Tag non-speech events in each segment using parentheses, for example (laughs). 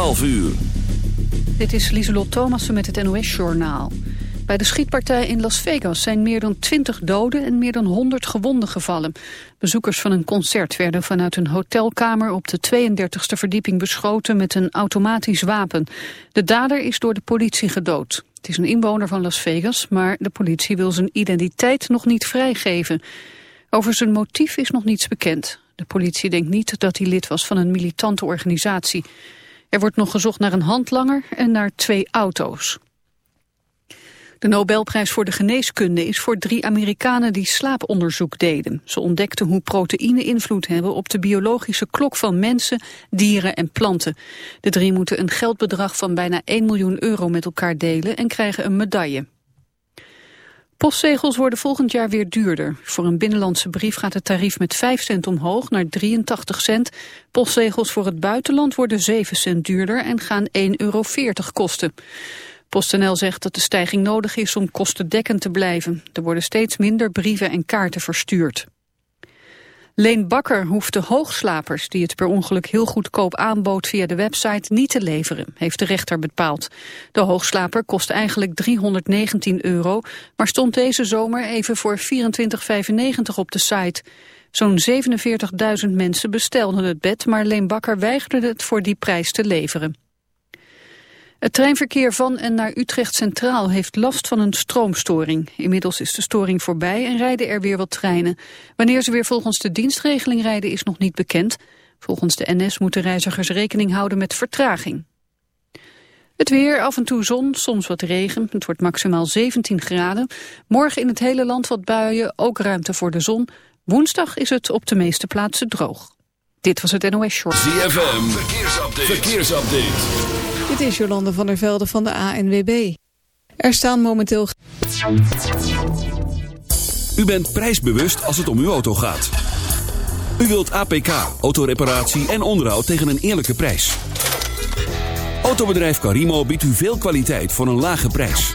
12 uur. Dit is Lieselot Thomassen met het NOS-journaal. Bij de schietpartij in Las Vegas zijn meer dan 20 doden en meer dan 100 gewonden gevallen. Bezoekers van een concert werden vanuit een hotelkamer op de 32e verdieping beschoten met een automatisch wapen. De dader is door de politie gedood. Het is een inwoner van Las Vegas, maar de politie wil zijn identiteit nog niet vrijgeven. Over zijn motief is nog niets bekend. De politie denkt niet dat hij lid was van een militante organisatie. Er wordt nog gezocht naar een handlanger en naar twee auto's. De Nobelprijs voor de geneeskunde is voor drie Amerikanen die slaaponderzoek deden. Ze ontdekten hoe proteïnen invloed hebben op de biologische klok van mensen, dieren en planten. De drie moeten een geldbedrag van bijna 1 miljoen euro met elkaar delen en krijgen een medaille. Postzegels worden volgend jaar weer duurder. Voor een binnenlandse brief gaat het tarief met 5 cent omhoog naar 83 cent. Postzegels voor het buitenland worden 7 cent duurder en gaan 1,40 euro kosten. PostNL zegt dat de stijging nodig is om kostendekkend te blijven. Er worden steeds minder brieven en kaarten verstuurd. Leen Bakker hoeft de hoogslapers die het per ongeluk heel goedkoop aanbood via de website niet te leveren, heeft de rechter bepaald. De hoogslaper kost eigenlijk 319 euro, maar stond deze zomer even voor 24,95 op de site. Zo'n 47.000 mensen bestelden het bed, maar Leen Bakker weigerde het voor die prijs te leveren. Het treinverkeer van en naar Utrecht Centraal heeft last van een stroomstoring. Inmiddels is de storing voorbij en rijden er weer wat treinen. Wanneer ze weer volgens de dienstregeling rijden is nog niet bekend. Volgens de NS moeten reizigers rekening houden met vertraging. Het weer, af en toe zon, soms wat regen. Het wordt maximaal 17 graden. Morgen in het hele land wat buien, ook ruimte voor de zon. Woensdag is het op de meeste plaatsen droog. Dit was het NOS Short. ZFM, verkeersupdate. verkeersupdate. Dit is Jolande van der Velde van de ANWB. Er staan momenteel... U bent prijsbewust als het om uw auto gaat. U wilt APK, autoreparatie en onderhoud tegen een eerlijke prijs. Autobedrijf Carimo biedt u veel kwaliteit voor een lage prijs.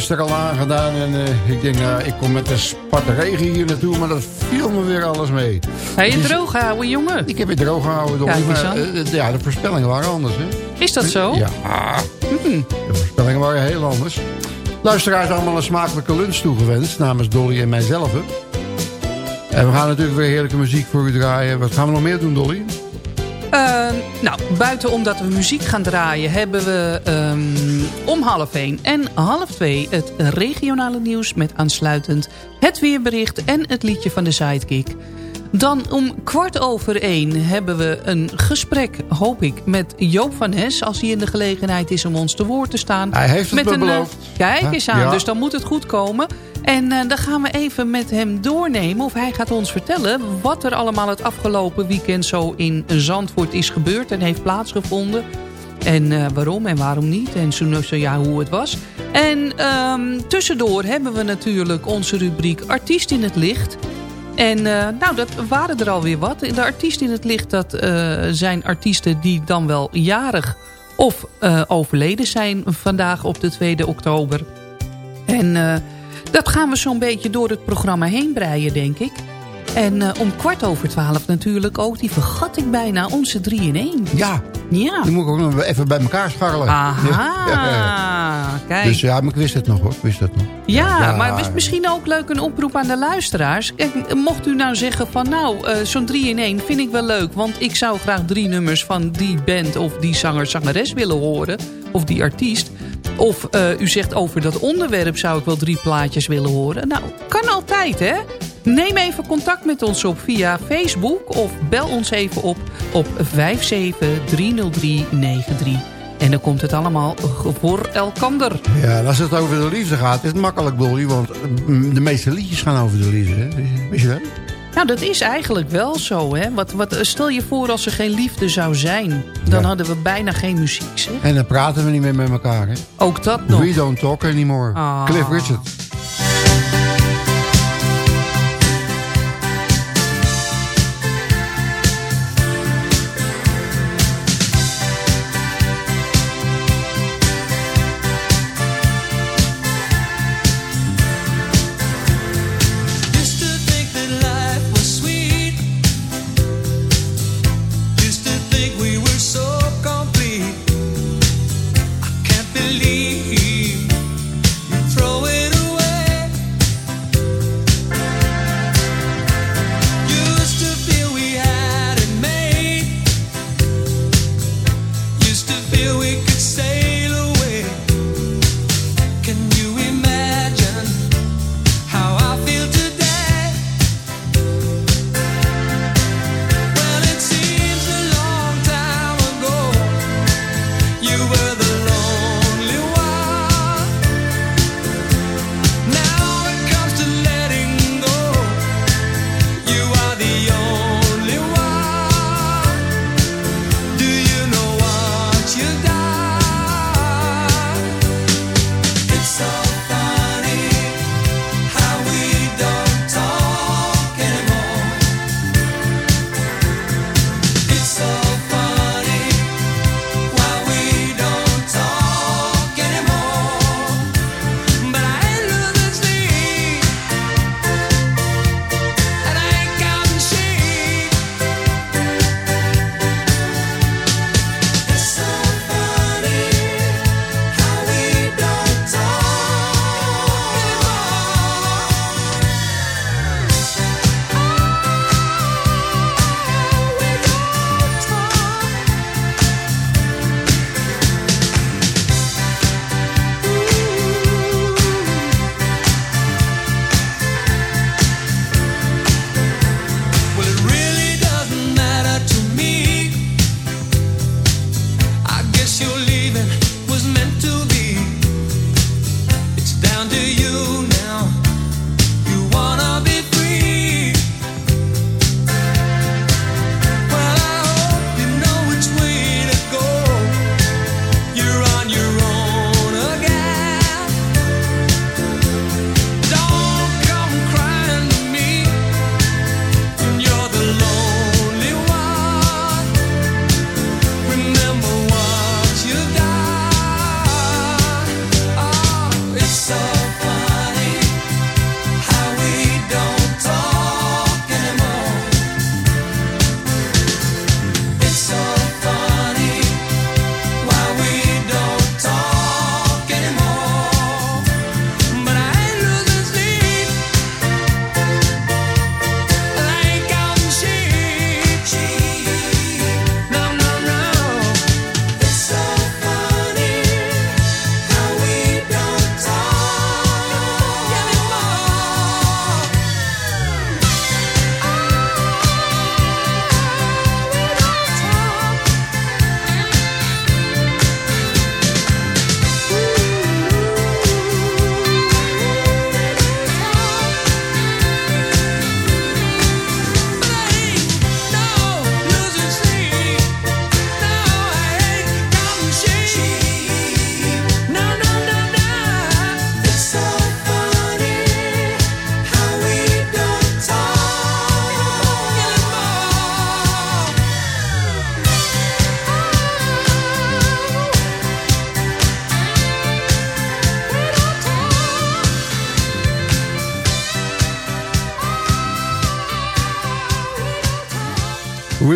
Zuidwester al aangedaan. En eh, ik denk, nou, ik kom met de sparte regen hier naartoe. Maar dat viel me weer alles mee. Ga je Dus- droog houden, jongen? Ik heb het droog gehouden. Maar aan. eh, eh, ja, de voorspellingen waren anders. Hè? Is dat zo? Ja, Hmm. de voorspellingen waren heel anders. Luisteraars allemaal een smakelijke lunch toegewenst. Namens Dolly en mijzelf. En we gaan natuurlijk weer heerlijke muziek voor u draaien. Wat gaan we nog meer doen, Dolly? Eh, nou, buiten omdat we muziek gaan draaien... hebben we ehm, om half één en half twee het regionale nieuws... met aansluitend het weerbericht en het liedje van de Sidekick. Dan om kwart over één hebben we een gesprek, hoop ik... met Joop van Nes, als hij in de gelegenheid is om ons te woord te staan. Hij heeft het met me een, eh, beloofd. Kijk eens aan, Ja. dus dan moet het goed komen. En eh, dan gaan we even met hem doornemen. Of hij gaat ons vertellen wat er allemaal het afgelopen weekend zo in Zandvoort is gebeurd en heeft plaatsgevonden. En eh, waarom en waarom niet. En zo, zo ja, hoe het was. En ehm, tussendoor hebben we natuurlijk onze rubriek Artiest in het Licht. En eh, nou, dat waren er alweer wat. De artiest in het licht, dat eh, zijn artiesten die dan wel jarig of eh, overleden zijn vandaag op de 2e oktober. En dat gaan we zo'n beetje door het programma heen breien, denk ik. En eh, om kwart over twaalf natuurlijk ook, die vergat ik bijna, onze 3 in 1. Ja, Ja. die moet ik ook nog even bij elkaar scharrelen. Aha, Ja, ja. kijk. Dus ja, maar ik wist het nog hoor. Ik wist het nog. Ja, maar het is misschien ook leuk een oproep aan de luisteraars. Kijk, mocht u nou zeggen van nou, eh, zo'n 3 in 1 vind ik wel leuk. Want ik zou graag drie nummers van die band of die zanger, zangeres willen horen. Of die artiest. Of eh, u zegt over dat onderwerp zou ik wel drie plaatjes willen horen. Nou, kan altijd hè. Neem even contact met ons op via Facebook of bel ons even op op 5730393. En dan komt het allemaal voor elkander. Ja, als het over de liefde gaat, is het makkelijk, Dolly. Want mm, de meeste liedjes gaan over de liefde. Hè? Wist je dat? Nou, dat is eigenlijk wel zo, hè. Wat, wat, stel je voor als er geen liefde zou zijn. Dan Ja. hadden we bijna geen muziek, zeg. En dan praten we niet meer met elkaar. Hè? Ook dat nog. We don't talk anymore. Ah. Cliff Richard.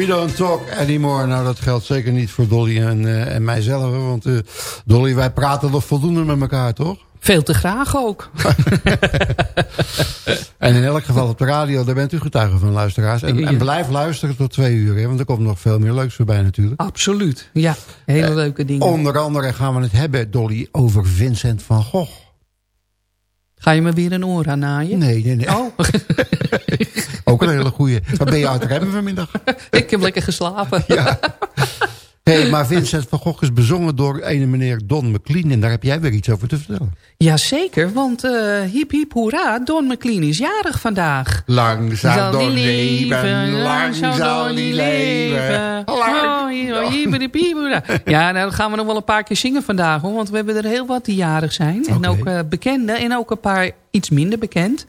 We don't talk anymore. Nou, dat geldt zeker niet voor Dolly en, uh, en mijzelf. Want uh, Dolly, wij praten toch voldoende met elkaar, toch? Veel te graag ook. (laughs) en in elk geval op de radio, daar bent u getuige van, luisteraars. En, en blijf luisteren tot twee uur, hè, want er komt nog veel meer leuks voorbij natuurlijk. Absoluut, ja. Hele uh, leuke dingen. Onder andere gaan we het hebben, Dolly, over Vincent van Gogh. Ga je me weer een oor aan naaien? Nee, nee, nee. Oh. (laughs) Ook een hele goeie. Wat ben je uit remmen vanmiddag? (laughs) Ik heb lekker geslapen. Ja. (laughs) hey, maar Vincent van Gogh is bezongen door een meneer Don McLean. En daar heb jij weer iets over te vertellen. Jazeker, want uh, hip hip hoera, Don McLean is jarig vandaag. Lang zal Don leven, lang zal hij leven. Ja, nou, dan gaan we nog wel een paar keer zingen vandaag. Hoor, want we hebben er heel wat die jarig zijn. En ook uh, bekende en ook een paar iets minder bekend.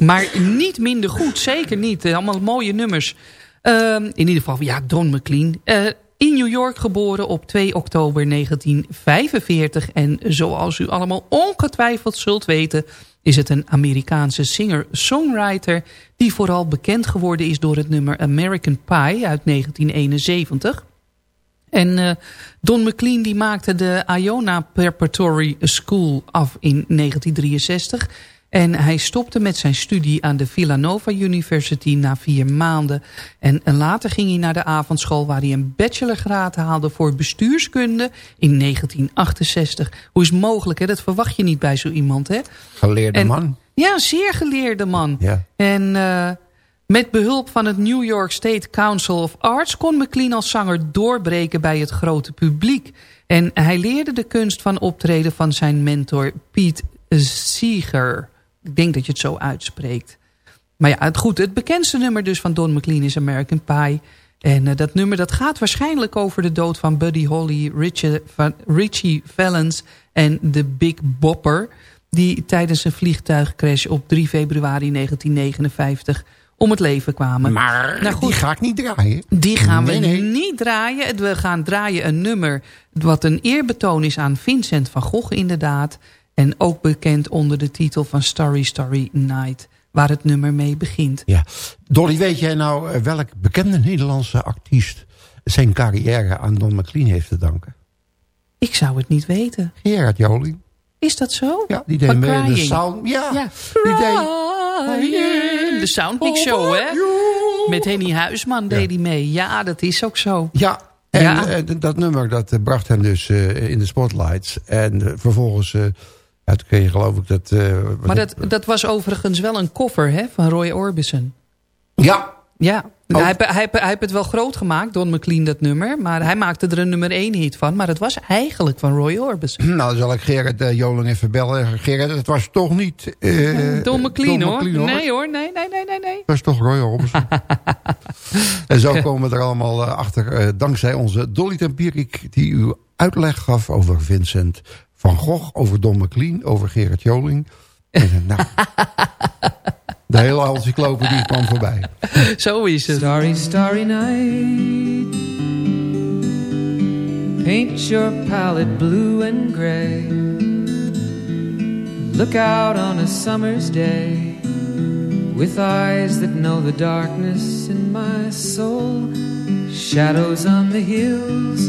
Maar niet minder goed, zeker niet. Allemaal mooie nummers. Uh, in ieder geval, ja, Don McLean. Uh, in New York geboren op 2 oktober 1945. En zoals u allemaal ongetwijfeld zult weten... is het een Amerikaanse singer-songwriter... die vooral bekend geworden is door het nummer American Pie uit 1971... En uh, Don McLean die maakte de Iona Preparatory School af in 1963. En hij stopte met zijn studie aan de Villanova University na vier maanden. En, later ging hij naar de avondschool waar hij een bachelorgraad haalde voor bestuurskunde in 1968. Hoe is het mogelijk, hè? dat verwacht je niet bij zo iemand. Hè? Geleerde en, man. Ja, zeer geleerde man. Ja. En uh, met behulp van het New York State Council of Arts kon McLean als zanger doorbreken bij het grote publiek. En hij leerde de kunst van optreden van zijn mentor Pete Seeger. Ik denk dat je het zo uitspreekt. Maar ja, het, goed, het bekendste nummer dus van Don McLean is American Pie. En uh, dat nummer dat gaat waarschijnlijk over de dood van Buddy Holly, Richie, van Richie Valens en de Big Bopper. Die tijdens een vliegtuigcrash op 3 februari 1959 om het leven kwamen. Maar nou goed, die ga ik niet draaien. Die gaan nee, we nee. niet draaien. We gaan draaien een nummer wat een eerbetoon is aan Vincent van Gogh inderdaad. En ook bekend onder de titel van Starry Starry Night. Waar het nummer mee begint. Ja. Dolly, weet jij nou welk bekende Nederlandse artiest... zijn carrière aan Don McLean heeft te danken? Ik zou het niet weten. Gerard Joling. Is dat zo? Ja, die deed mee de sound... Ja, ja. die deed... De Soundmix Show, hè? Met Henny Huisman deed hij mee. Ja, dat is ook zo. Ja, en ja. dat nummer dat bracht hem dus in de spotlights. En vervolgens... Ja, toen kreeg je geloof ik dat... maar dat, dat was overigens wel een cover hè, van Roy Orbison. Ja. Ja, hij, hij, hij, hij heeft het wel groot gemaakt, Don McLean, dat nummer. Maar hij maakte er een nummer 1 hit van. Maar het was eigenlijk van Roy Orbison. (clears throat) Nou, dan zal ik Gerrit uh, Joling even bellen. Gerrit, het was toch niet... Uh, Don McLean, Don hoor. McLean, hoor. Nee hoor, nee, nee, nee, nee. nee. Het was toch Roy Orbison. (laughs) en zo komen we er allemaal achter. Uh, dankzij onze Dolly Tempierik die u uitleg gaf over Vincent van Gogh. Over Don McLean, over Gerrit Joling. En, nou... (laughs) De hele encyclopedie kwam voorbij. Zo is het. Starry, starry night Paint your palette blue and gray Look out on a summer's day With eyes that know the darkness in my soul Shadows on the hills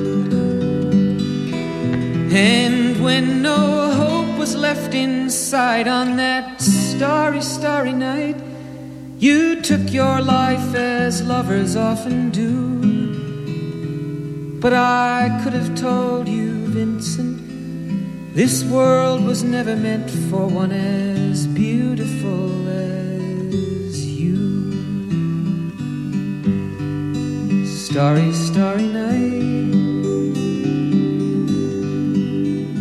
And when no hope was left inside on that starry, starry night, you took your life as lovers often do. But I could have told you, Vincent this world was never meant for one as beautiful as you. Starry, starry night.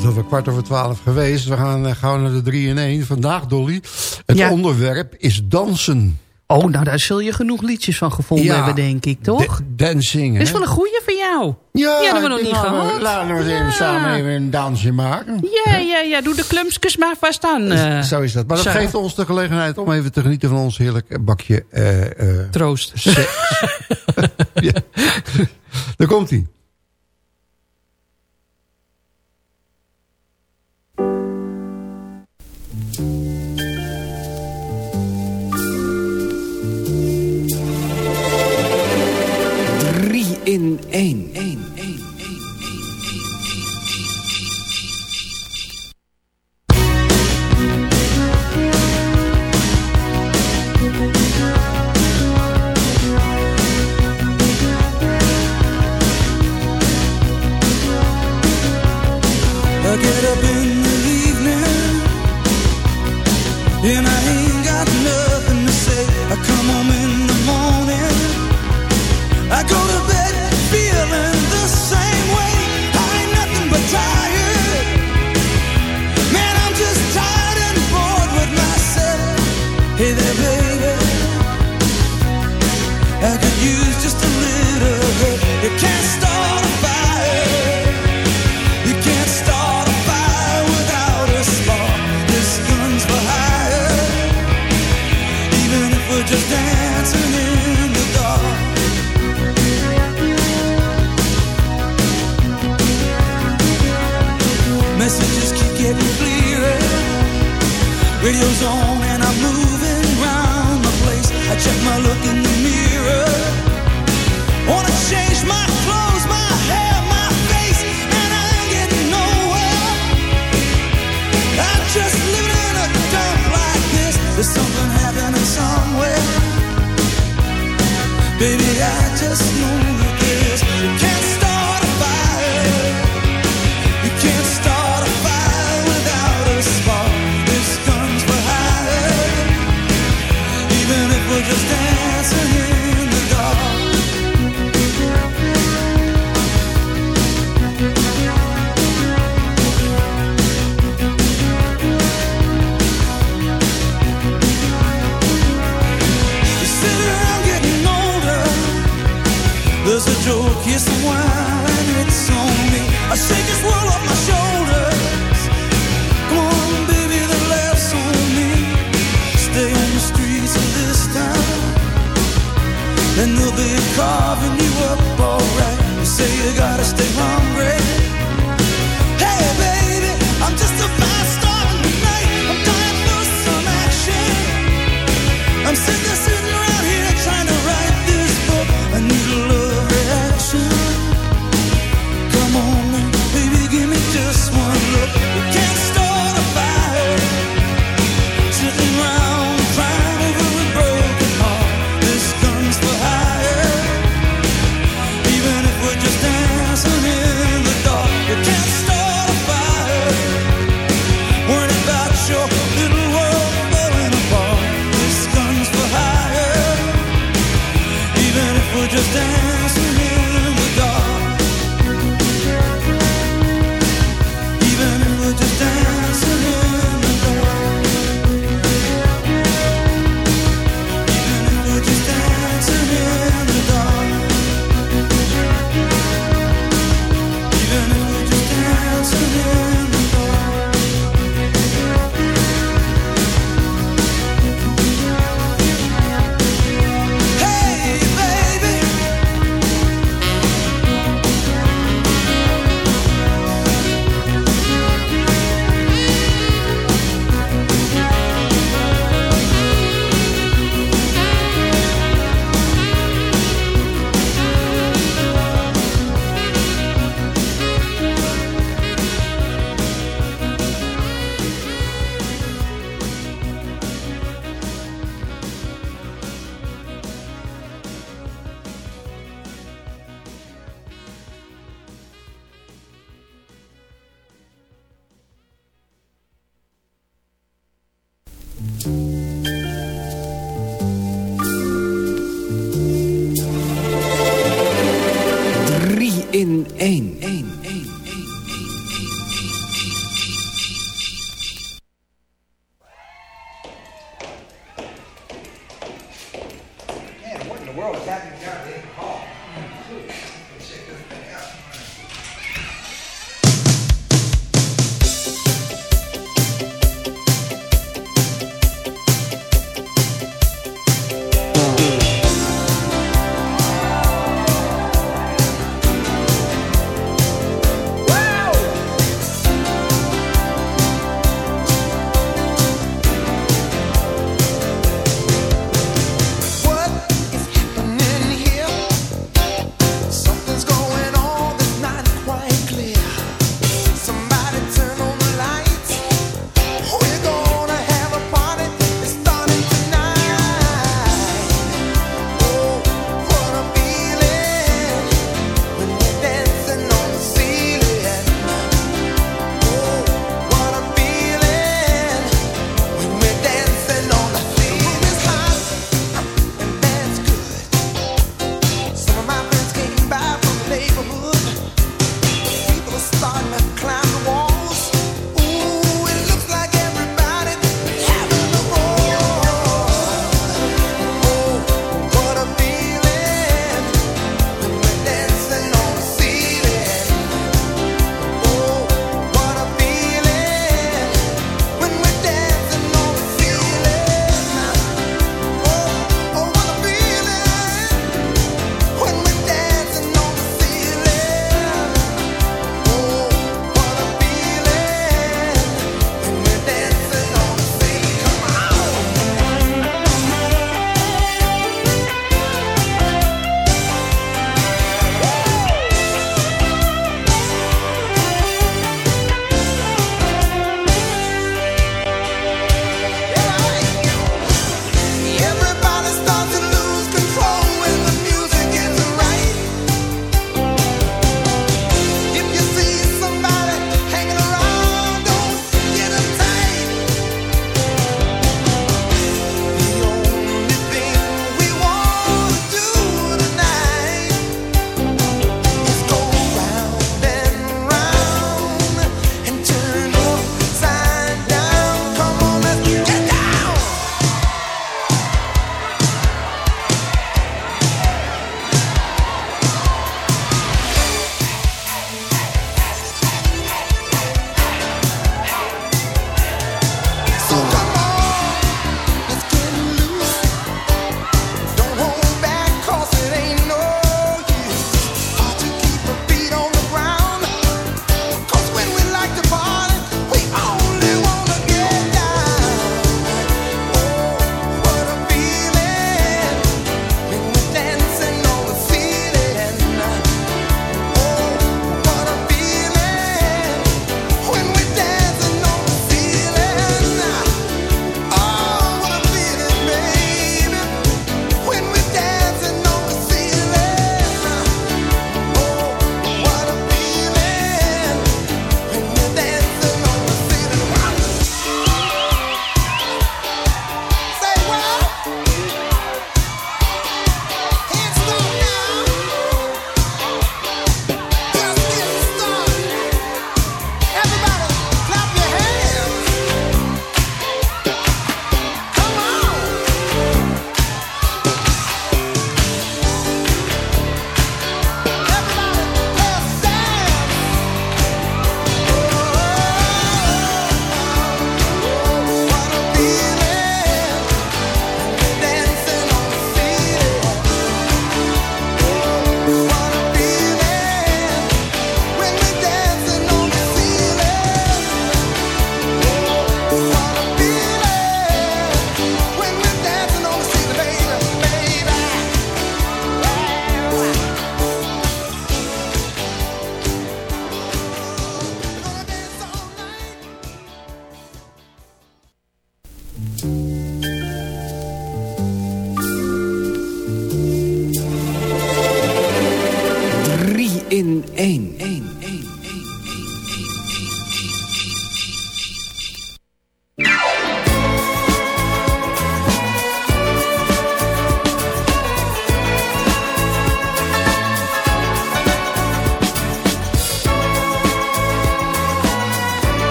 is over kwart over twaalf geweest. We gaan uh, gauw naar de 3 in 1. Vandaag, Dolly, het Ja. onderwerp is dansen. Oh, nou daar zul je genoeg liedjes van gevonden Ja. hebben, denk ik, toch? Da- dancing, Dit is wel een goeie voor jou. Ja, Die hadden we nog niet denk, laten we- gehad. Laten we eens even Ja. samen even een dansje maken. Ja, ja, ja. Doe de klumpskes maar vast aan. eh. Zo is dat. Maar dat zo. geeft ons de gelegenheid om even te genieten van ons heerlijk bakje... eh, eh, Troost. (laughs) ja. (laughs) Daar komt hij. Drie in één.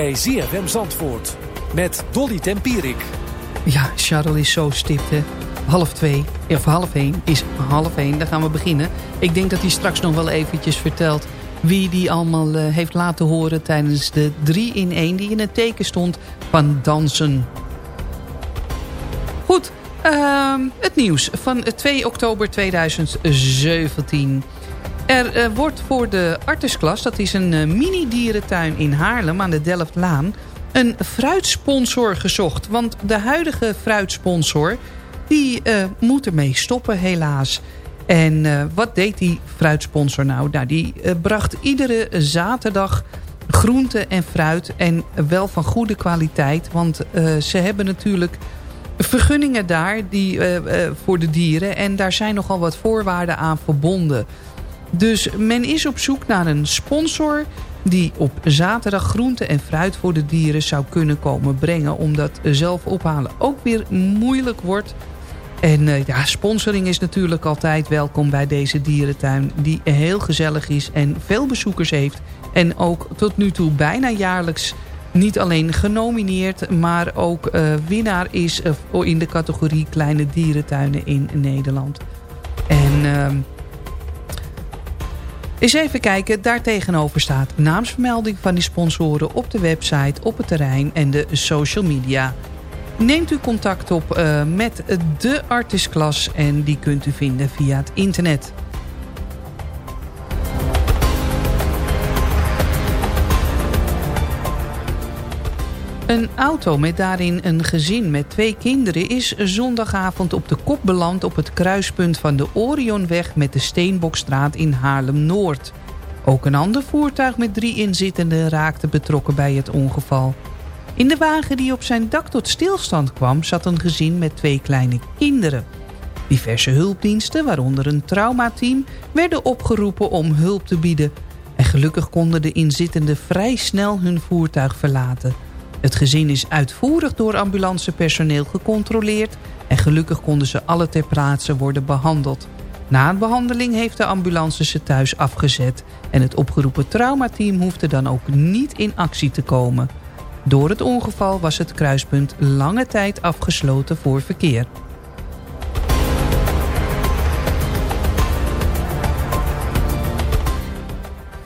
Bij ZFM Zandvoort met Dolly Tempierik. Ja, Charles is zo stipt, hè. Half twee, of half één, is half één. Dan gaan we beginnen. Ik denk dat hij straks nog wel eventjes vertelt... wie die allemaal eh, heeft laten horen tijdens de 3 in 1... die in het teken stond van dansen. Goed, ehm, het nieuws van 2 oktober 2017... Er eh, wordt voor de Artesklas, dat is een eh, mini-dierentuin in Haarlem aan de Delftlaan... een fruitsponsor gezocht. Want de huidige fruitsponsor, die eh, moet ermee stoppen helaas. En wat deed die fruitsponsor nou? nou die bracht iedere zaterdag groente en fruit en wel van goede kwaliteit. Want ze hebben natuurlijk vergunningen daar die, voor de dieren. En daar zijn nogal wat voorwaarden aan verbonden. Dus men is op zoek naar een sponsor die op zaterdag groente en fruit voor de dieren zou kunnen komen brengen. Omdat zelf ophalen ook weer moeilijk wordt. En eh, ja, sponsoring is natuurlijk altijd welkom bij deze dierentuin... die heel gezellig is en veel bezoekers heeft. En ook tot nu toe bijna jaarlijks niet alleen genomineerd... maar ook eh, winnaar is uh, in de categorie kleine dierentuinen in Nederland. En... Uh, eens even kijken, daar tegenover staat naamsvermelding van die sponsoren op de website, op het terrein en de social media. Neemt u contact op uh, met de artistklas en die kunt u vinden via het internet. Een auto met daarin een gezin met twee kinderen is zondagavond op de kop beland op het kruispunt van de Orionweg met de Steenbokstraat in Haarlem-Noord. Ook een ander voertuig met drie inzittenden raakte betrokken bij het ongeval. In de wagen die op zijn dak tot stilstand kwam zat een gezin met twee kleine kinderen. Diverse hulpdiensten, waaronder een traumateam, werden opgeroepen om hulp te bieden. En gelukkig konden de inzittenden vrij snel hun voertuig verlaten. Het gezin is uitvoerig door ambulancepersoneel gecontroleerd... en gelukkig konden ze alle ter plaatse worden behandeld. Na een behandeling heeft de ambulance ze thuis afgezet... en het opgeroepen traumateam hoefde dan ook niet in actie te komen. Door het ongeval was het kruispunt lange tijd afgesloten voor verkeer.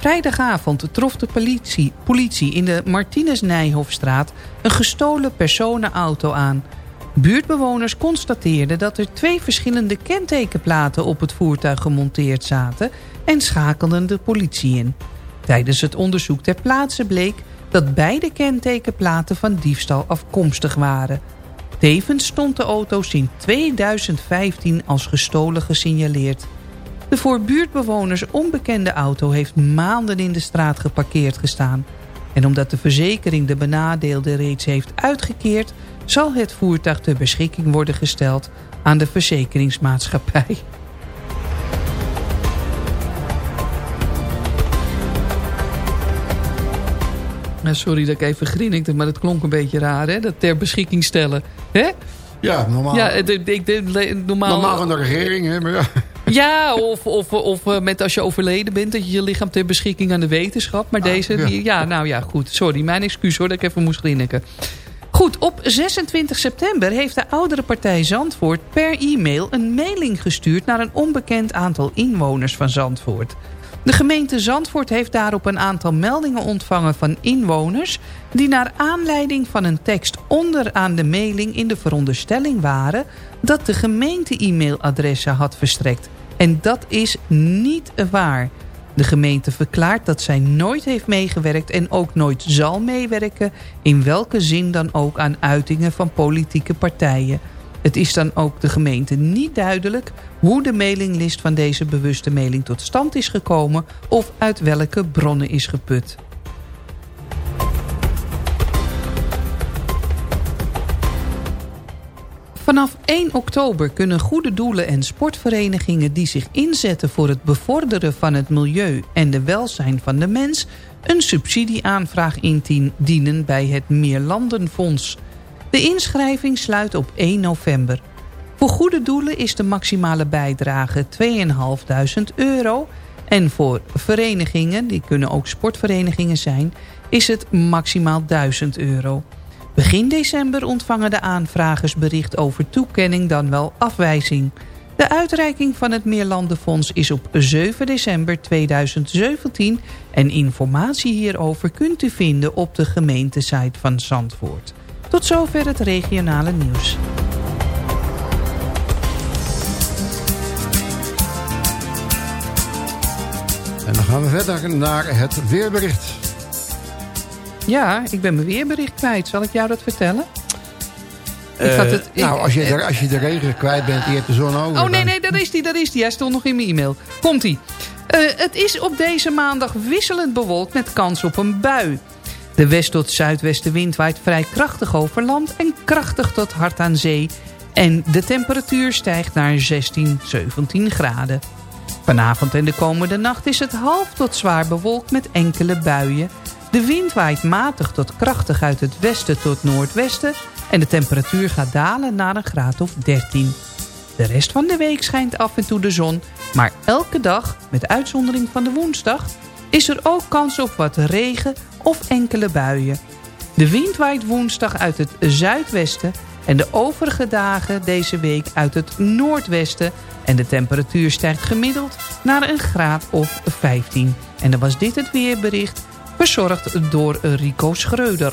Vrijdagavond trof de politie, politie in de Martinez-Nijhofstraat een gestolen personenauto aan. Buurtbewoners constateerden dat er twee verschillende kentekenplaten op het voertuig gemonteerd zaten en schakelden de politie in. Tijdens het onderzoek ter plaatse bleek dat beide kentekenplaten van diefstal afkomstig waren. Tevens stond de auto sinds 2015 als gestolen gesignaleerd. De voor buurtbewoners onbekende auto heeft maanden in de straat geparkeerd gestaan. En omdat de verzekering de benadeelde reeds heeft uitgekeerd... zal het voertuig ter beschikking worden gesteld aan de verzekeringsmaatschappij. Nou, sorry dat ik even grinnikte, maar het klonk een beetje raar, hè? Dat ter beschikking stellen. Hè? Ja, normaal. Ja, ik, normaal... Normaal van de regering, hè? Maar ja. Ja, of, of, of met als je overleden bent... dat je je lichaam ter beschikking aan de wetenschap. Maar Ah, deze, ja. Die, ja, nou ja, goed. Sorry, mijn excuus hoor dat ik even moest grinniken. Goed, op 26 september heeft de oudere partij Zandvoort per e-mail... een mailing gestuurd naar een onbekend aantal inwoners van Zandvoort. De gemeente Zandvoort heeft daarop een aantal meldingen ontvangen van inwoners... die naar aanleiding van een tekst onderaan de mailing in de veronderstelling waren... dat de gemeente e-mailadressen had verstrekt. En dat is niet waar. De gemeente verklaart dat zij nooit heeft meegewerkt en ook nooit zal meewerken... in welke zin dan ook aan uitingen van politieke partijen... Het is dan ook de gemeente niet duidelijk hoe de mailinglist van deze bewuste mailing tot stand is gekomen of uit welke bronnen is geput. Vanaf 1 oktober kunnen goede doelen en sportverenigingen die zich inzetten voor het bevorderen van het milieu en de welzijn van de mens een subsidieaanvraag indienen bij het Meerlandenfonds. De inschrijving sluit op 1 november. Voor goede doelen is de maximale bijdrage 2.500 euro. En voor verenigingen, die kunnen ook sportverenigingen zijn, is het maximaal 1000 euro. Begin december ontvangen de aanvragers bericht over toekenning dan wel afwijzing. De uitreiking van het Meerlandenfonds is op 7 december 2017... en informatie hierover kunt u vinden op de gemeentesite van Zandvoort. Tot zover het regionale nieuws. En dan gaan we verder naar het weerbericht. Ja, ik ben mijn weerbericht kwijt. Zal ik jou dat vertellen? Ik Eh, had het- ik- nou, als je, de, als je de regen kwijt bent, die hebt de zon over. Oh nee, nee, daar is die, daar is die. Hij stond nog in mijn e-mail. Komt-ie. Eh, het is op deze maandag wisselend bewolkt met kans op een bui. De west- tot zuidwestenwind waait vrij krachtig over land en krachtig tot hard aan zee. En de temperatuur stijgt naar 16, 17 graden. Vanavond en de komende nacht is het half tot zwaar bewolkt met enkele buien. De wind waait matig tot krachtig uit het westen tot noordwesten... en de temperatuur gaat dalen naar een graad of 13. De rest van de week schijnt af en toe de zon. Maar elke dag, met uitzondering van de woensdag... is er ook kans op wat regen of enkele buien. De wind waait woensdag uit het zuidwesten... en de overige dagen deze week uit het noordwesten... en de temperatuur stijgt gemiddeld naar een graad of 15. En dan was dit het weerbericht, verzorgd door Rico Schreuder.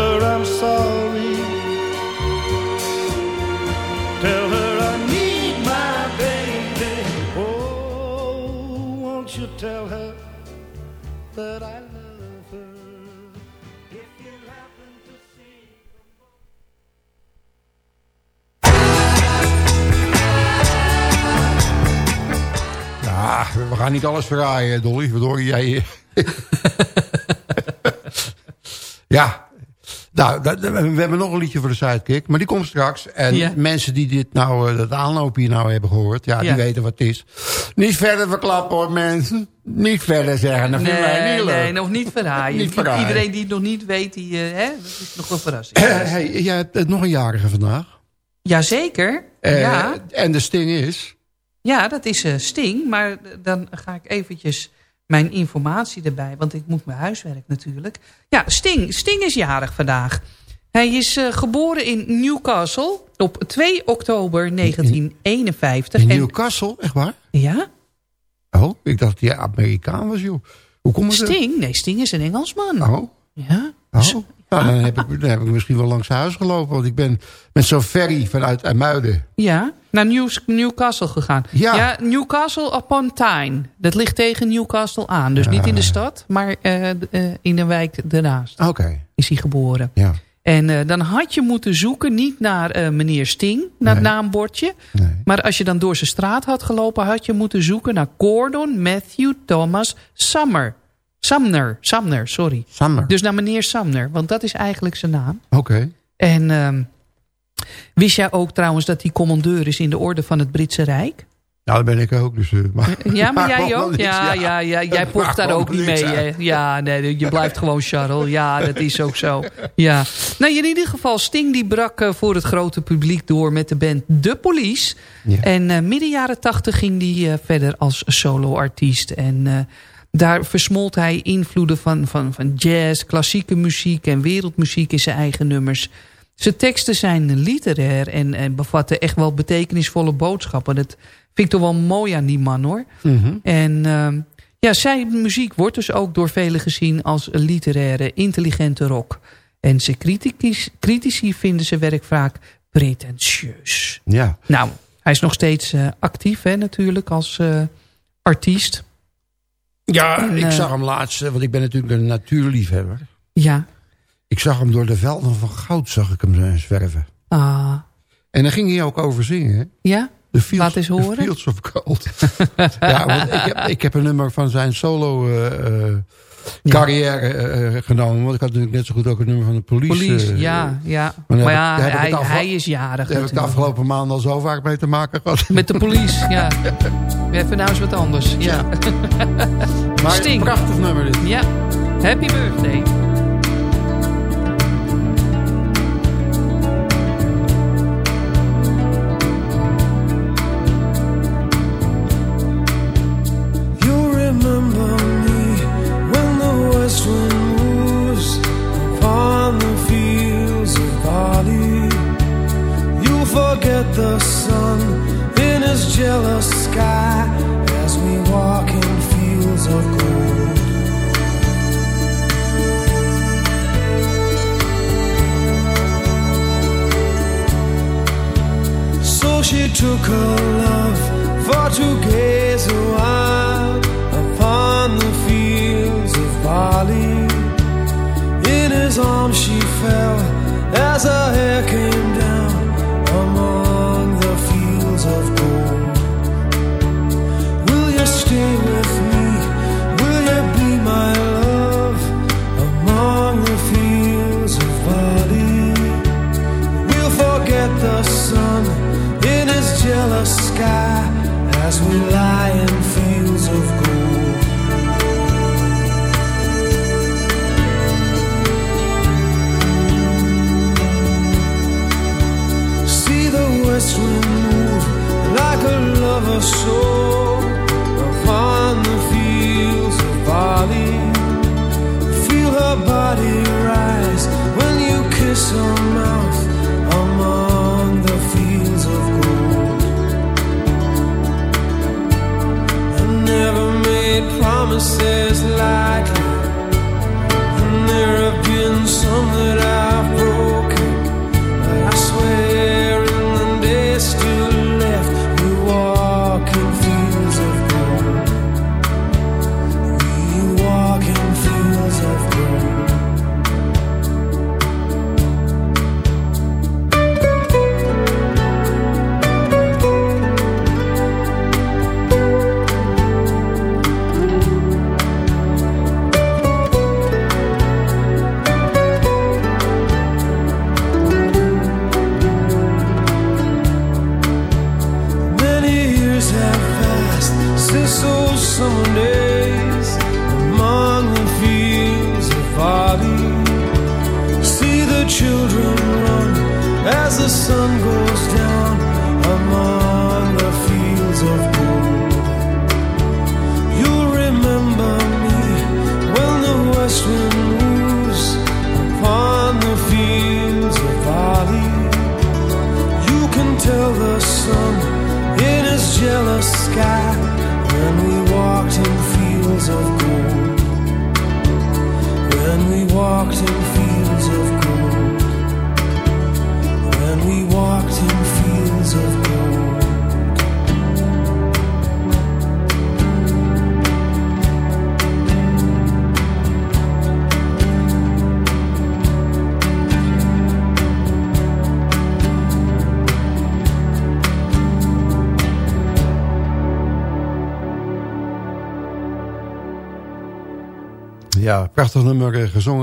we gaan niet alles verraaien, Dolly. Wat hoor jij? (laughs) ja. Nou, we hebben nog een liedje voor de Sidekick, maar die komt straks. En Ja. mensen die dit nou, eh, dat aanloop hier nou hebben gehoord, ja, die Ja. weten wat het is. Niet verder verklappen hoor, mensen. Niet verder zeggen, dat Nee, niet leuk. nee, nog niet verraaien. Niet verraaien. Iedereen die het nog niet weet, die, eh, hè, dat is nog een verrassing. (clears throat) hey, jij hebt nog een jarige vandaag. Jazeker. Eh, ja. En de sting is... ja, dat is eh, Sting. Maar dan ga ik eventjes mijn informatie erbij. Want ik moet mijn huiswerk natuurlijk. Ja, Sting. Sting is jarig vandaag. Hij is eh, geboren in Newcastle op 2 oktober 1951. In Newcastle, echt waar? Ja? Oh, ik dacht hij Amerikaan was, joh. Hoe komt het? Sting? Nee, Sting is een Engelsman. Oh. Ja? Oh. Nou, dan, heb ik, dan heb ik misschien wel langs huis gelopen. Want ik ben met zo'n ferry vanuit IJmuiden. Ja, naar New Newcastle gegaan. Ja. Newcastle upon Tyne. Dat ligt tegen Newcastle aan. Dus niet in de stad, maar eh, eh, in de wijk ernaast Oké. is hij geboren. Ja. En eh, dan had je moeten zoeken, niet naar meneer Sting, naar het naambordje. Maar als je dan door zijn straat had gelopen, had je moeten zoeken naar Gordon Matthew Thomas Summer. Sumner, Sumner, sorry. Sumner. Dus naar meneer Sumner, want dat is eigenlijk zijn naam. Oké. En ehm, Wist jij ook trouwens dat hij commandeur is in de orde van het Britse Rijk? Ja, dat ben ik ook. Dus, eh, maar, Ja, maar (laughs) jij ook? niks, Ja, ja, ja, jij (laughs) pocht daar ook niet mee. hè? Ja, nee, je blijft gewoon Charles. Ja, dat is ook zo. Ja. Nou, in ieder geval, Sting die brak eh, voor het grote publiek door met de band The Police. En eh, midden jaren tachtig ging hij eh, verder als soloartiest. En eh, daar versmolt hij invloeden van, van, van jazz, klassieke muziek en wereldmuziek in zijn eigen nummers. Zijn teksten zijn literair en, en bevatten echt wel betekenisvolle boodschappen. Dat vind ik toch wel mooi aan die man hoor. Mhm. En ehm, ja, zijn muziek wordt dus ook door velen gezien als literaire, intelligente rock. En zijn critici, critici vinden zijn werk vaak pretentieus. Ja. Nou, hij is nog steeds eh, actief hè, natuurlijk als eh, artiest. Ja, En, ik eh, zag hem laatst, eh, want ik ben natuurlijk een natuurliefhebber. Ja. Ik zag hem door de velden van goud, zag ik hem zwerven. Ah, En daar ging hij ook over zingen. ja? De fields, Laat eens The horen. Fields of Gold. (laughs) ja, want ik heb, ik heb een nummer van zijn solo eh, carrière eh, genomen. Want ik had natuurlijk net zo goed ook een nummer van de police. Police, eh, ja, ja. Maar ja, ik hij, het is jarig Daar heb ik de afgelopen maanden al zo vaak mee te maken gehad. (laughs) Met de police, ja. (laughs) Even nou eens wat anders. Ja. (laughs) Maar Sting. een prachtig nummer dit. Ja. Happy birthday.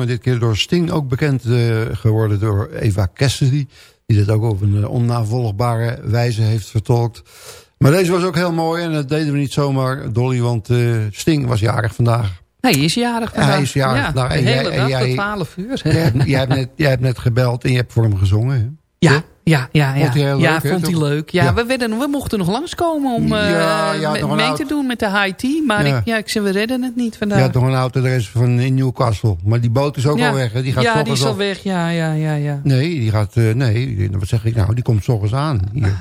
Dit keer door Sting, ook bekend eh, geworden door Eva Cassidy. Die dit ook op een eh, onnavolgbare wijze heeft vertolkt. Maar deze was ook heel mooi en dat deden we niet zomaar, Dolly. Want eh, Sting was jarig vandaag. Hij is jarig Ja, vandaag. hij is jarig Ja, En hele jij- en dag jij- tot 12 uur. Jij (laughs) hebt, jij, hebt net, jij hebt net gebeld en je hebt voor hem gezongen. hè? Ja, ja, ja. ja. Vond hij ja, leuk, hè, vond hij toch? leuk. Ja, Ja. We, werden, we mochten nog langskomen om eh, Ja, ja, mee oud- te doen met de high tea. Maar Ja. ik, ja, ik zei, we redden het niet vandaag. Had nog een autoadres van in Newcastle. Maar die boot is ook ja. al weg. Hè? Die gaat ja, die s'ochtends is al weg. Ja, ja, ja, ja. Nee, die gaat... eh, nee, wat zeg ik nou? Die komt s ochtends aan. Hier.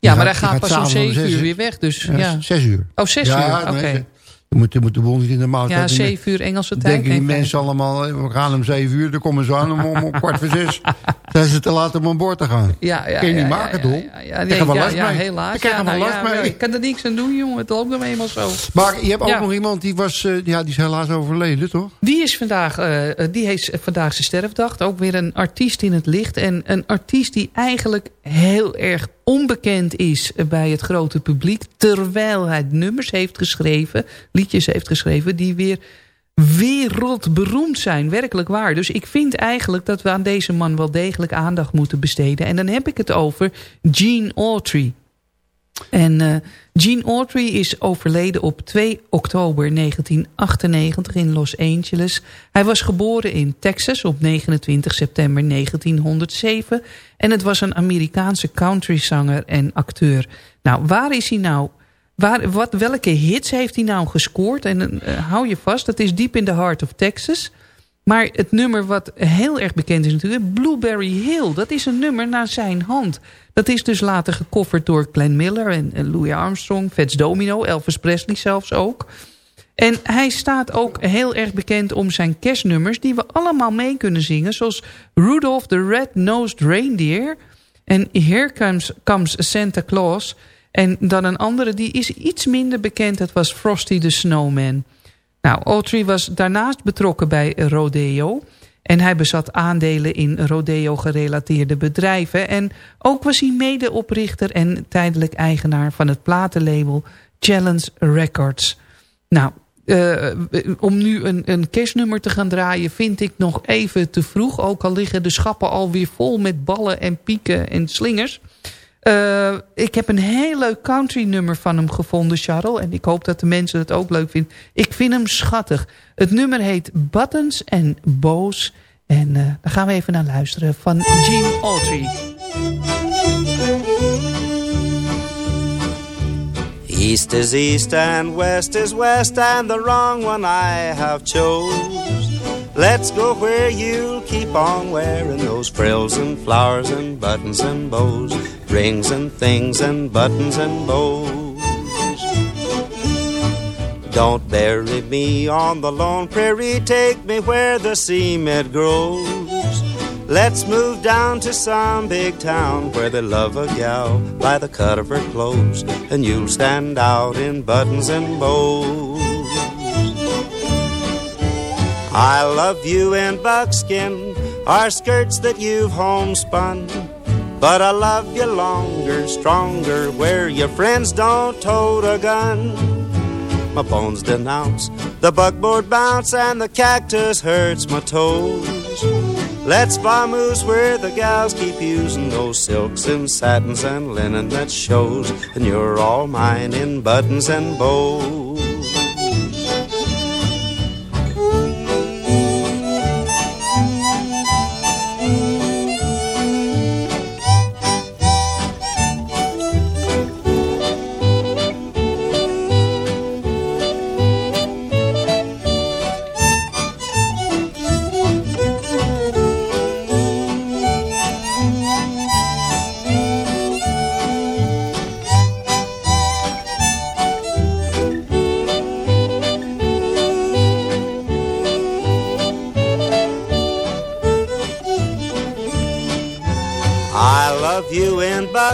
Ja, maar hij gaat pas om s'avonds 7 zes uur weer weg. Dus, Ja, ja. Zes uur. Oh, zes ja, uur, nee, oké. Je moet, je moet de boel niet in de mouw Ja, zetten. 7 uur Engelse tijd. denken die mensen allemaal, eh, we gaan om zeven uur, dan komen ze aan om, om, om kwart voor zes. (laughs) Zijn ze te laat om aan boord te gaan. Ja, ja, Kun je niet ja, maken, ja, toch? Ja, ja, nee, ja, last ja, mee. helaas. Ik krijg ja, er wel nou, last ja, mee. Ik kan er niks aan doen, jongen. Het loopt nou eenmaal zo. Maar je hebt ook Ja. nog iemand die was, eh, ja, die is helaas overleden, toch? Die is vandaag, eh, die heeft vandaag zijn sterfdag. Ook weer een artiest in het licht. En een artiest die eigenlijk heel erg onbekend is bij het grote publiek. Terwijl hij nummers heeft geschreven, liedjes heeft geschreven... die weer wereldberoemd zijn, werkelijk waar. Dus ik vind eigenlijk dat we aan deze man wel degelijk aandacht moeten besteden. En dan heb ik het over Gene Autry. En eh, Gene Autry is overleden op 2 oktober 1998 in Los Angeles. Hij was geboren in Texas op 29 september 1907. En het was een Amerikaanse countryzanger en acteur. Nou, waar is hij nou... Waar, wat, welke hits heeft hij nou gescoord? En eh, hou je vast, dat is Deep in the Heart of Texas... Maar het nummer wat heel erg bekend is natuurlijk... Blueberry Hill, dat is een nummer naar zijn hand. Dat is dus later gecoverd door Glenn Miller en Louis Armstrong... Fats Domino, Elvis Presley zelfs ook. En hij staat ook heel erg bekend om zijn kerstnummers... die we allemaal mee kunnen zingen. Zoals Rudolph the Red-Nosed Reindeer... en Here Comes, Comes Santa Claus... En dan een andere, die is iets minder bekend. Dat was Frosty the Snowman. Nou, Autry was daarnaast betrokken bij Rodeo. En hij bezat aandelen in Rodeo-gerelateerde bedrijven. En ook was hij medeoprichter en tijdelijk eigenaar van het platenlabel Challenge Records. Nou, eh, om nu een, een kerstnummer te gaan draaien vind ik nog even te vroeg. Ook al liggen de schappen alweer vol met ballen en pieken en slingers. Eh, ik heb een heel leuk country nummer van hem gevonden, Charles. En ik hoop dat de mensen het ook leuk vinden. Ik vind hem schattig. Het nummer heet Buttons. En eh, daar gaan we even naar luisteren van Gene Autry. East is east and west is west and the wrong one I have chose. Let's go where you'll keep on wearing those frills and flowers and buttons and bows, rings and things and buttons and bows. Don't bury me on the lone prairie, take me where the cement grows. Let's move down to some big town where they love a gal by the cut of her clothes, and you'll stand out in buttons and bows. I love you in buckskin, our skirts that you've homespun. But I love you longer, stronger, where your friends don't tote a gun. My bones denounce the buckboard bounce, and the cactus hurts my toes. Let's vamoose where the gals keep using those silks and satins and linen that shows, and you're all mine in buttons and bows.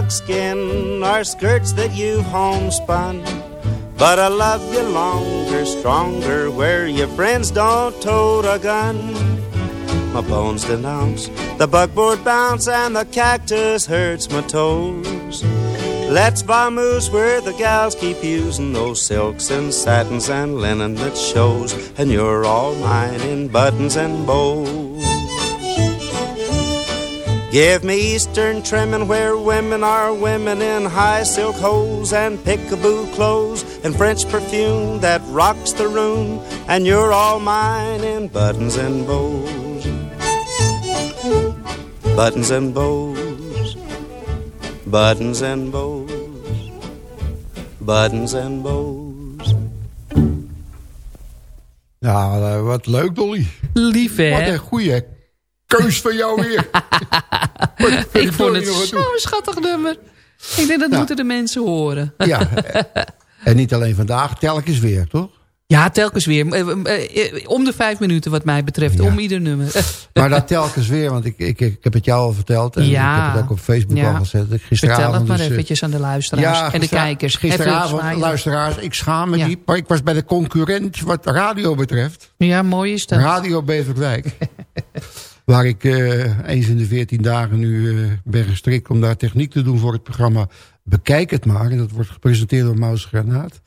Buckskin, our skirts that you've homespun. But I love you longer, stronger, where your friends don't tote a gun. My bones denounce the buckboard bounce, and the cactus hurts my toes. Let's vamoose where the gals keep using those silks and satins and linen that shows, and you're all mine in buttons and bows. Give me Eastern trimming where women are women in high silk hose and pickaboo clothes and French perfume that rocks the room. And you're all mine in buttons and bows. Buttons and bows. Buttons and bows. Buttons and bows. Nou, eh, wat leuk, Dolly. Lief, hè? Wat een goeie keus van jou weer. (laughs) Ik vond het zo'n schattig nummer. Ik denk dat Ja. moeten de mensen horen. Ja, (laughs) en niet alleen vandaag, telkens weer, toch? Ja, telkens weer. Eh, eh, Om de vijf minuten wat mij betreft. Om ieder nummer. (laughs) Maar dat telkens weer, want ik, ik, ik heb het jou al verteld. En Ja. ik heb het ook op Facebook Ja. al gezet. ik Vertel gisteravond het maar dus, eh, eventjes aan de luisteraars. en de kijkers. Gisteravond, luisteraars, ik schaam me diep. Maar ik was bij de concurrent wat radio betreft. Ja, mooi is dat. Radio Beverwijk. Waar ik eh, eens in de veertien dagen nu eh, ben gestrikt om daar techniek te doen voor het programma Bekijk het maar. En dat wordt gepresenteerd door Maus Granaat.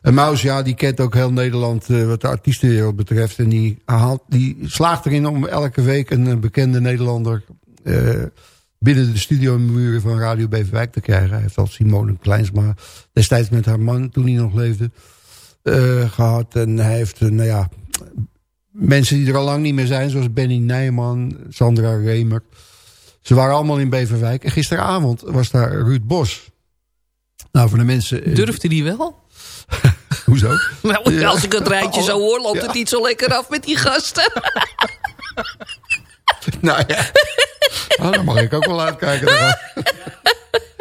En Maus, ja, die kent ook heel Nederland eh, wat de artiestenwereld betreft. En die, haalt, die slaagt erin om elke week een, bekende Nederlander... binnen de studiomuren van Radio Beverwijk te krijgen. Hij heeft al Simone Kleinsma destijds met haar man, toen hij nog leefde, eh, gehad. En hij heeft, nou ja, mensen die er al lang niet meer zijn... zoals Benny Nijman, Sandra Remer. Ze waren allemaal in Beverwijk. En gisteravond was daar Ruud Bos. Nou, voor de mensen... eh, Durfde die wel? (laughs) Hoezo? Nou, Ja. als ik het rijtje zo hoor, loopt Ja. het niet zo lekker af met die gasten. (laughs) Nou ja. Oh, dan mag ik ook wel uitkijken. (laughs)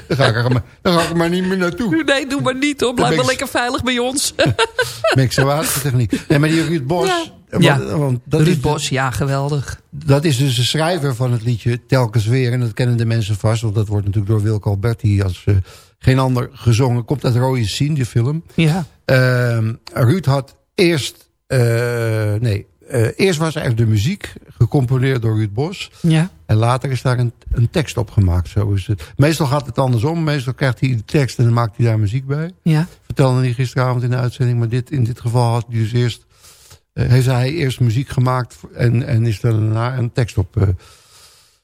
Dan ga, ik, er maar, dan ga ik er maar niet meer naartoe. Nee, doe maar niet hoor. Blijf ik- lekker veilig bij ons. (laughs) Mixen-watertechniek. Nee, maar die Ruud Bos... Ja. want- Ja. want dat Ruud is, Bos, ja, geweldig. Dat is dus de schrijver van het liedje Telkens Weer. En dat kennen de mensen vast. Want dat wordt natuurlijk door Wilco Alberti als eh, geen ander gezongen. Komt uit Rode Scene, die film. Ja. Ehm, Ruud had eerst... eh, nee, eh, eerst was er de muziek gecomponeerd door Ruud Bos. Ja. En later is daar een, een tekst op gemaakt. Zo is het. Meestal gaat het andersom. Meestal krijgt hij de tekst en dan maakt hij daar muziek bij. Ja. Vertelde hij gisteravond in de uitzending. Maar dit, in dit geval had hij dus eerst, eh, heeft hij eerst muziek gemaakt. En, en is er daarna een tekst op, eh,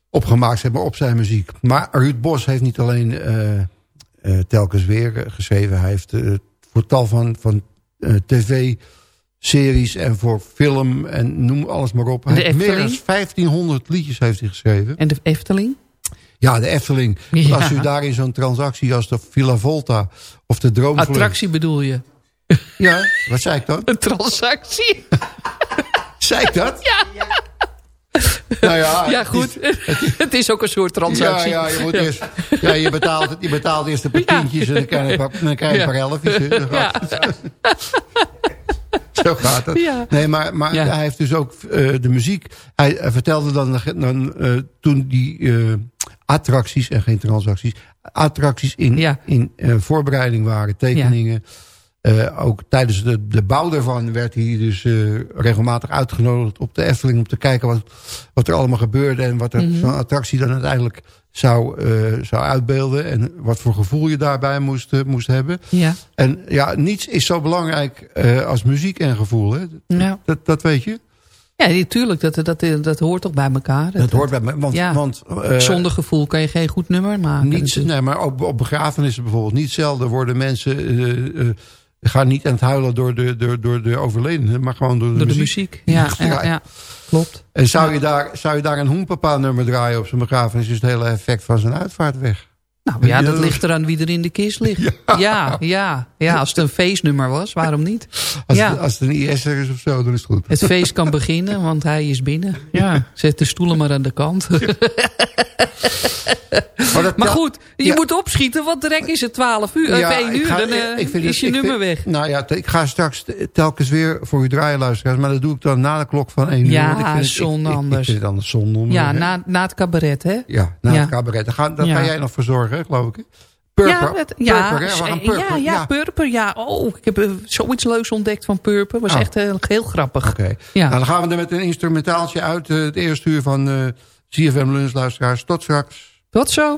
opgemaakt zeg maar, op zijn muziek. Maar Ruud Bos heeft niet alleen telkens weer geschreven. Hij heeft voor tal van, van eh, tv-series en voor film en noem alles maar op. Hij De heeft meer dan Efteling? 1500 liedjes heeft hij geschreven. En de Efteling? Ja, de Efteling. Want Ja. Als u daar in zo'n transactie als de Villa Volta of de Droomvlucht... Attractie bedoel je? Ja, wat zei ik dan? Een transactie? (laughs) Zei ik dat? Ja. (laughs) Nou ja, Ja, goed. (laughs) Het is ook een soort transactie. Ja, ja, je, moet Eerst, ja je, betaalt, je betaalt eerst een paar tientjes en dan krijg je dan krijg je een paar Ja. elfjes. (laughs) Zo gaat het. Ja. Nee, maar, maar Ja. hij heeft dus ook eh, de muziek. Hij, hij vertelde dan, dan eh, toen die eh, attracties en geen transacties, attracties in, in voorbereiding waren, tekeningen. Eh, ook tijdens de, de bouw daarvan werd hij dus eh, regelmatig uitgenodigd op de Efteling om te kijken wat, wat er allemaal gebeurde en wat er Mhm. zo'n attractie dan uiteindelijk zou, eh, zou uitbeelden en wat voor gevoel je daarbij moest, moest hebben. Ja. En ja, niets is zo belangrijk als muziek en gevoel. Hè? Ja. Dat, dat weet je. Ja, natuurlijk. Dat, dat, dat hoort toch bij elkaar? Dat hoort bij me. Want, Ja. want, Zonder gevoel kan je geen goed nummer maken. Niet, natuurlijk. nee, maar op, op begrafenissen bijvoorbeeld. Niet zelden worden mensen... gaan niet aan het huilen door de, door, door de overledene, maar gewoon door de Door de muziek. muziek. Ja, ja, ja. klopt. En zou, je daar, zou je daar een Hoenpapa nummer draaien op zijn begrafenis... is het hele effect van zijn uitvaart weg. Nou ja, dat ligt eraan wie er in de kist ligt. (laughs) Ja, ja, ja. Als het een feestnummer was, waarom niet? Als, ja. het, als het een IS'er is of zo, dan is het goed. Het feest kan beginnen, want hij is binnen. Ja, zet de stoelen maar aan de kant. (laughs) Maar, goed, je Ja. moet opschieten, want direct is het 12 uur, Ja, of 1 ik uur. ga- dan eh, is het- je ik nummer vind- weg. Nou ja, ik ga straks telkens weer voor u draaien, luisteraars. Maar dat doe ik dan na de klok van 1 uur. Ja, want ik vind het- zonde ik, ik, anders. Ik vind het anders zonde. om- Ja, hè. na, na het cabaret, hè? Ja, na Ja. het cabaret. Daar, ga, daar Ja. ga jij nog voor zorgen, hè, geloof ik. Purper. Ja, ja, Purper, hè? Ja, ja, Purper, ja. Oh, ik heb eh, zoiets leuks ontdekt van Purper. Was Oh. echt heel, heel grappig. Oké. Ja. Nou, dan gaan we er met een instrumentaaltje uit. eh, het eerste uur van eh CFM Lunch, luisteraars. Tot straks. Tot zo.